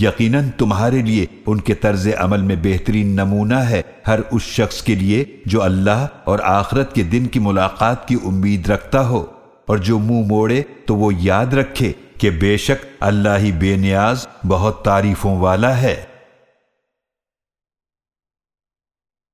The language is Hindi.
यकीनन तुम्हारे लिए उनके तर्ज अमल में बेहतरीन नमूना है हर उस शख्स के लिए जो अल्लाह और आखरत के दिन की मुलाकात की उम्मीद रखता हो। और जो मुँह मोड़े तो वो याद रखे कि बेशक अल्लाह ही बेनियाज, बहुत तारीफों वाला है।